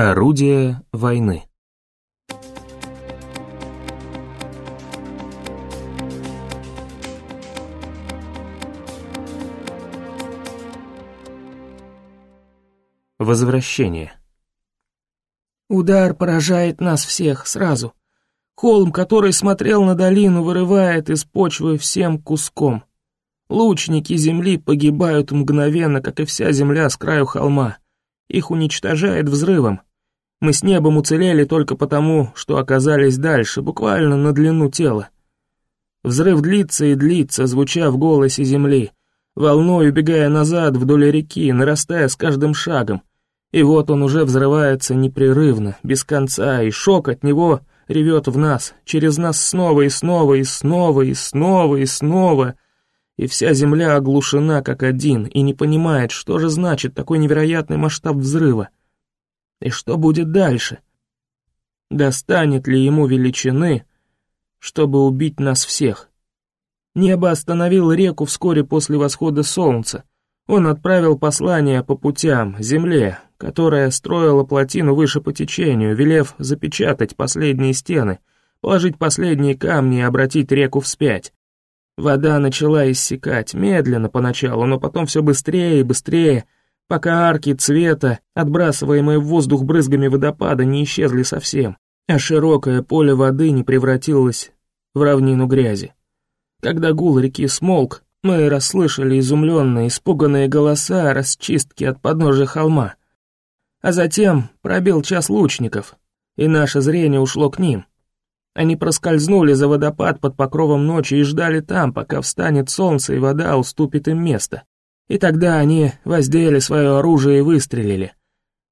Орудие войны. Возвращение. Удар поражает нас всех сразу. Холм, который смотрел на долину, вырывает из почвы всем куском. Лучники земли погибают мгновенно, как и вся земля с краю холма. Их уничтожает взрывом. Мы с небом уцелели только потому, что оказались дальше, буквально на длину тела. Взрыв длится и длится, звуча в голосе земли, волной убегая назад вдоль реки, нарастая с каждым шагом. И вот он уже взрывается непрерывно, без конца, и шок от него ревет в нас, через нас снова и снова и снова и снова и снова, и вся земля оглушена как один и не понимает, что же значит такой невероятный масштаб взрыва. И что будет дальше? Достанет ли ему величины, чтобы убить нас всех? Небо остановило реку вскоре после восхода солнца. Он отправил послание по путям, земле, которая строила плотину выше по течению, велев запечатать последние стены, положить последние камни и обратить реку вспять. Вода начала иссякать, медленно поначалу, но потом все быстрее и быстрее — пока арки цвета, отбрасываемые в воздух брызгами водопада, не исчезли совсем, а широкое поле воды не превратилось в равнину грязи. Когда гул реки смолк, мы расслышали изумленные, испуганные голоса расчистки от подножия холма. А затем пробил час лучников, и наше зрение ушло к ним. Они проскользнули за водопад под покровом ночи и ждали там, пока встанет солнце и вода уступит им место. И тогда они воздели свое оружие и выстрелили.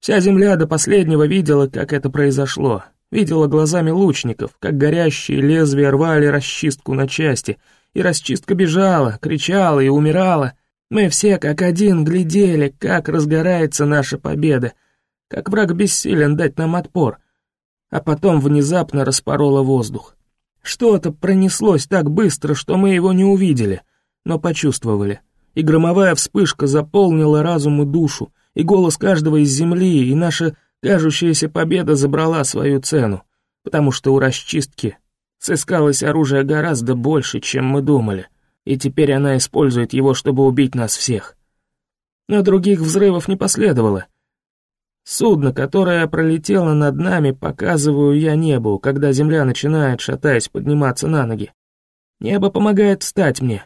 Вся земля до последнего видела, как это произошло. Видела глазами лучников, как горящие лезвия рвали расчистку на части, и расчистка бежала, кричала и умирала. Мы все как один глядели, как разгорается наша победа, как враг бессилен дать нам отпор, а потом внезапно распорола воздух. Что-то пронеслось так быстро, что мы его не увидели, но почувствовали и громовая вспышка заполнила разум и душу, и голос каждого из земли, и наша кажущаяся победа забрала свою цену, потому что у расчистки сыскалось оружие гораздо больше, чем мы думали, и теперь она использует его, чтобы убить нас всех. Но других взрывов не последовало. Судно, которое пролетело над нами, показываю я небу, когда земля начинает, шатаясь, подниматься на ноги. Небо помогает встать мне,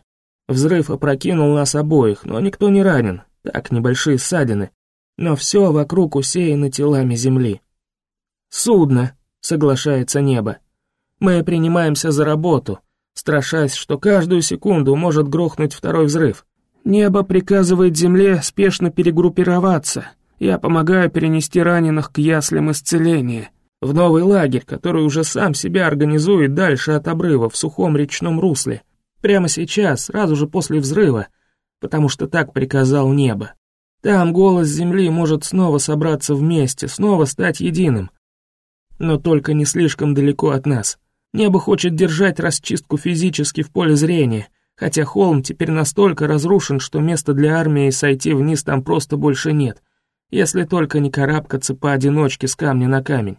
Взрыв опрокинул нас обоих, но никто не ранен, так, небольшие ссадины. Но все вокруг усеяно телами земли. «Судно», — соглашается небо. Мы принимаемся за работу, страшась, что каждую секунду может грохнуть второй взрыв. Небо приказывает земле спешно перегруппироваться. Я помогаю перенести раненых к яслям исцеления, в новый лагерь, который уже сам себя организует дальше от обрыва в сухом речном русле. Прямо сейчас, сразу же после взрыва, потому что так приказал небо. Там голос земли может снова собраться вместе, снова стать единым. Но только не слишком далеко от нас. Небо хочет держать расчистку физически в поле зрения, хотя холм теперь настолько разрушен, что места для армии сойти вниз там просто больше нет, если только не карабкаться поодиночке с камня на камень.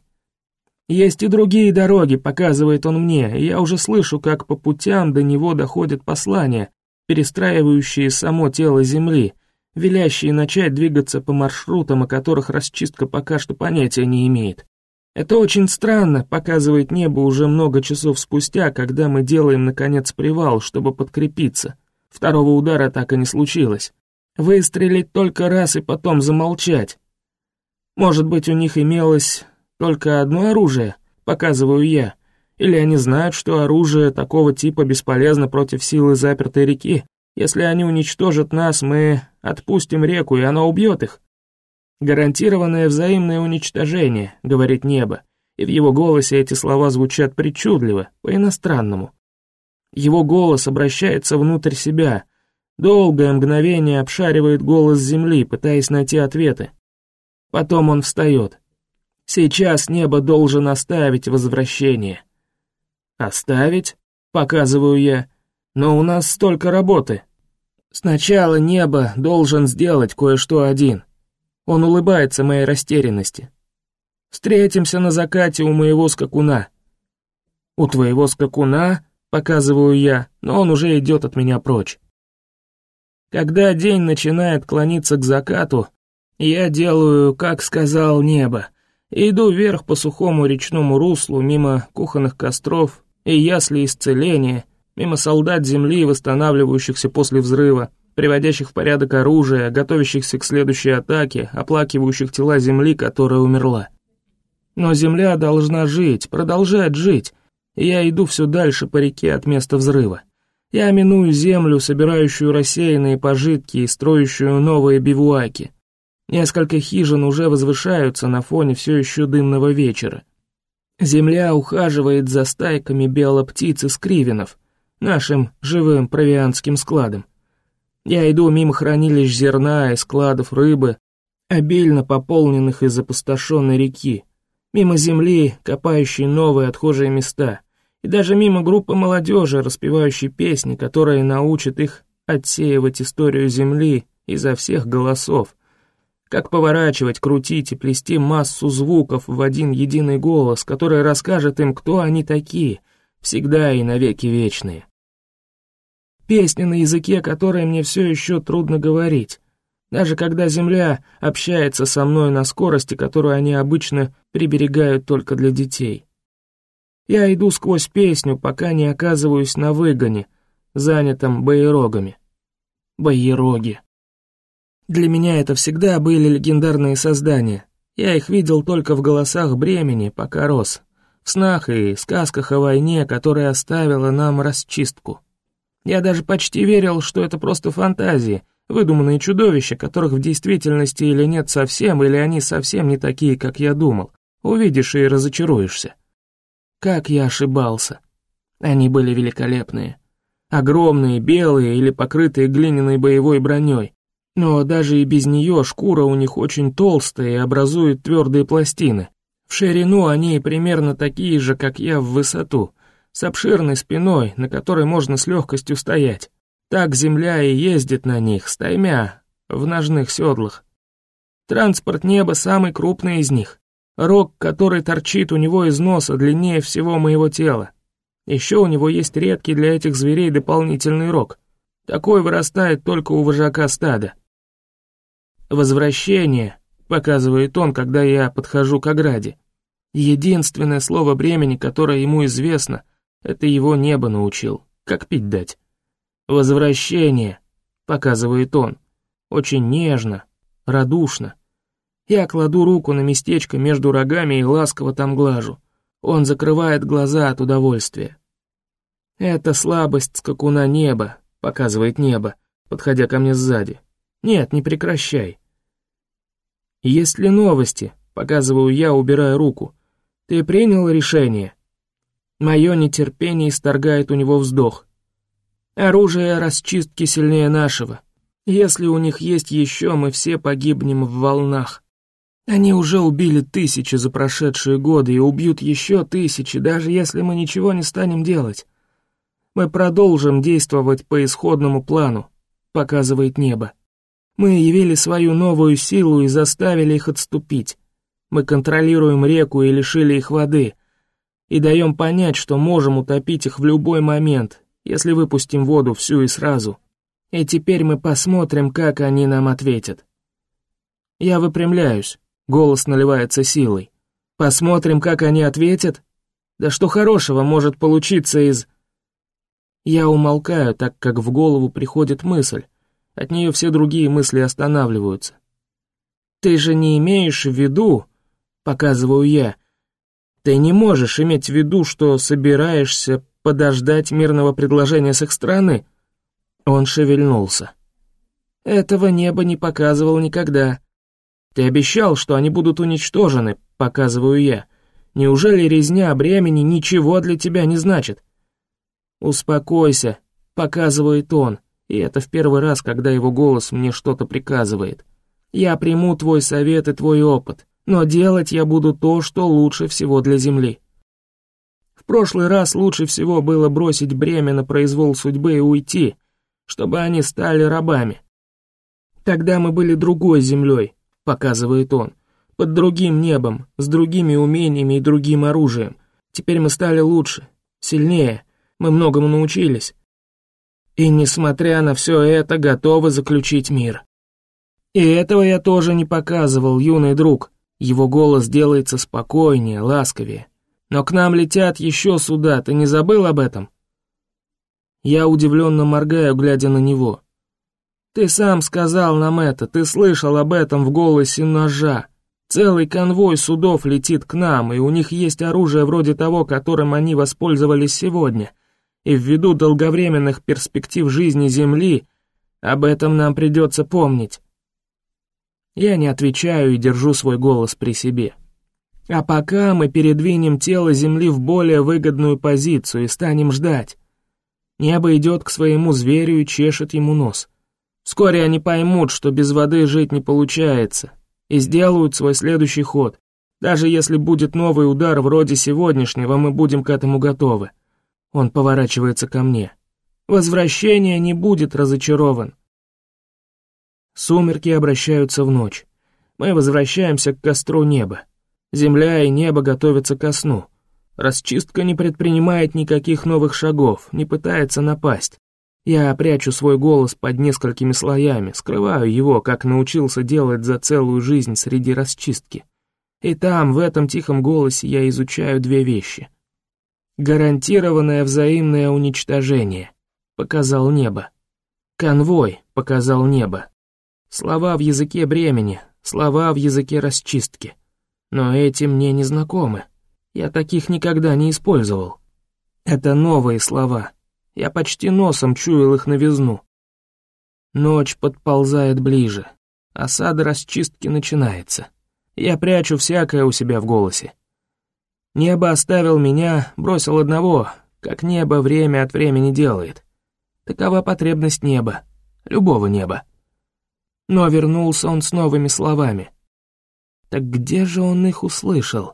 Есть и другие дороги, показывает он мне, и я уже слышу, как по путям до него доходят послания, перестраивающие само тело Земли, велящие начать двигаться по маршрутам, о которых расчистка пока что понятия не имеет. Это очень странно, показывает небо уже много часов спустя, когда мы делаем, наконец, привал, чтобы подкрепиться. Второго удара так и не случилось. Выстрелить только раз и потом замолчать. Может быть, у них имелось только одно оружие, показываю я. Или они знают, что оружие такого типа бесполезно против силы запертой реки. Если они уничтожат нас, мы отпустим реку, и она убьет их. Гарантированное взаимное уничтожение, говорит небо, и в его голосе эти слова звучат причудливо, по-иностранному. Его голос обращается внутрь себя. Долгое мгновение обшаривает голос земли, пытаясь найти ответы. Потом он встает. Сейчас небо должен оставить возвращение. Оставить? Показываю я. Но у нас столько работы. Сначала небо должен сделать кое-что один. Он улыбается моей растерянности. Встретимся на закате у моего скакуна». «У твоего скакуна?» — показываю я, но он уже идет от меня прочь. Когда день начинает клониться к закату, я делаю, как сказал небо, иду вверх по сухому речному руслу мимо кухонных костров и ясли исцеления, мимо солдат земли, восстанавливающихся после взрыва, приводящих в порядок оружие, готовящихся к следующей атаке, оплакивающих тела земли, которая умерла. Но земля должна жить, продолжать жить, и я иду все дальше по реке от места взрыва. Я миную землю, собирающую рассеянные пожитки и строящую новые бивуаки. Несколько хижин уже возвышаются на фоне все еще дымного вечера. Земля ухаживает за стайками белоптиц и скривенов, нашим живым провианским складом. Я иду мимо хранилищ зерна и складов рыбы, обильно пополненных из опустошенной реки, мимо земли, копающей новые отхожие места, и даже мимо группы молодежи, распевающей песни, которые научат их отсеивать историю земли изо всех голосов, как поворачивать, крутить и плести массу звуков в один единый голос, который расскажет им, кто они такие, всегда и навеки вечные. Песни на языке, который мне все еще трудно говорить, даже когда Земля общается со мной на скорости, которую они обычно приберегают только для детей. Я иду сквозь песню, пока не оказываюсь на выгоне, занятом боерогами. Боероги. Для меня это всегда были легендарные создания. Я их видел только в голосах бремени, пока рос, в снах и сказках о войне, которая оставила нам расчистку. Я даже почти верил, что это просто фантазии, выдуманные чудовища, которых в действительности или нет совсем, или они совсем не такие, как я думал. Увидишь и разочаруешься. Как я ошибался. Они были великолепные. Огромные, белые или покрытые глиняной боевой броней. Но даже и без нее шкура у них очень толстая и образует твердые пластины. В ширину они примерно такие же, как я в высоту, с обширной спиной, на которой можно с легкостью стоять. Так земля и ездит на них, стаймя, в ножных седлах. Транспорт неба самый крупный из них. Рог, который торчит у него из носа, длиннее всего моего тела. Еще у него есть редкий для этих зверей дополнительный рог. Такой вырастает только у вожака стада. «Возвращение», — показывает он, когда я подхожу к ограде. Единственное слово бремени, которое ему известно, это его небо научил, как пить дать. «Возвращение», — показывает он, очень нежно, радушно. Я кладу руку на местечко между рогами и ласково там глажу. Он закрывает глаза от удовольствия. «Это слабость скакуна неба», — показывает небо, подходя ко мне сзади. «Нет, не прекращай». «Есть ли новости?» — показываю я, убирая руку. «Ты принял решение?» Мое нетерпение исторгает у него вздох. Оружие расчистки сильнее нашего. Если у них есть еще, мы все погибнем в волнах. Они уже убили тысячи за прошедшие годы и убьют еще тысячи, даже если мы ничего не станем делать. Мы продолжим действовать по исходному плану, показывает небо. Мы явили свою новую силу и заставили их отступить. Мы контролируем реку и лишили их воды, и даем понять, что можем утопить их в любой момент, если выпустим воду всю и сразу. И теперь мы посмотрим, как они нам ответят. Я выпрямляюсь, голос наливается силой. Посмотрим, как они ответят? Да что хорошего может получиться из... Я умолкаю, так как в голову приходит мысль. От нее все другие мысли останавливаются. «Ты же не имеешь в виду...» — показываю я, ты не можешь иметь в виду, что собираешься подождать мирного предложения с их стороны?» Он шевельнулся. «Этого небо не показывал никогда. Ты обещал, что они будут уничтожены, показываю я. Неужели резня бремени ничего для тебя не значит?» «Успокойся», — показывает он, и это в первый раз, когда его голос мне что-то приказывает. «Я приму твой совет и твой опыт но делать я буду то, что лучше всего для Земли. В прошлый раз лучше всего было бросить бремя на произвол судьбы и уйти, чтобы они стали рабами. Тогда мы были другой землей, показывает он, Под другим небом, с другими умениями и другим оружием. Теперь мы стали лучше, сильнее, мы многому научились. И несмотря на все это, готовы заключить мир. И этого я тоже не показывал, юный друг. Его голос делается спокойнее, ласковее. Но к нам летят еще суда, ты не забыл об этом? Я удивленно моргаю, глядя на него. Ты сам сказал нам это, ты слышал об этом в голосе ножа. Целый конвой судов летит к нам, и у них есть оружие вроде того, которым они воспользовались сегодня. И ввиду долговременных перспектив жизни Земли, об этом нам придется помнить. Я не отвечаю и держу свой голос при себе. А пока мы передвинем тело Земли в более выгодную позицию и станем ждать. Небо идет к своему зверю и чешет ему нос. Вскоре они поймут, что без воды жить не получается, и сделают свой следующий ход. Даже если будет новый удар вроде сегодняшнего, мы будем к этому готовы. Он поворачивается ко мне. Возвращение не будет разочарован. Сумерки обращаются в ночь. Мы возвращаемся к костру неба. Земля и небо готовятся ко сну. Расчистка не предпринимает никаких новых шагов, не пытается напасть. Я прячу свой голос под несколькими слоями, скрываю его, как научился делать за целую жизнь среди расчистки. И там, в этом тихом голосе, я изучаю две вещи. Гарантированное взаимное уничтожение. Показал небо. Конвой показал небо. Слова в языке бремени, слова в языке расчистки. Но эти мне не знакомы. Я таких никогда не использовал. Это новые слова. Я почти носом чуял их новизну. Ночь подползает ближе. Осада расчистки начинается. Я прячу всякое у себя в голосе. Небо оставил меня, бросил одного, как небо время от времени делает. Такова потребность неба, любого неба. Но вернулся он с новыми словами. Так где же он их услышал?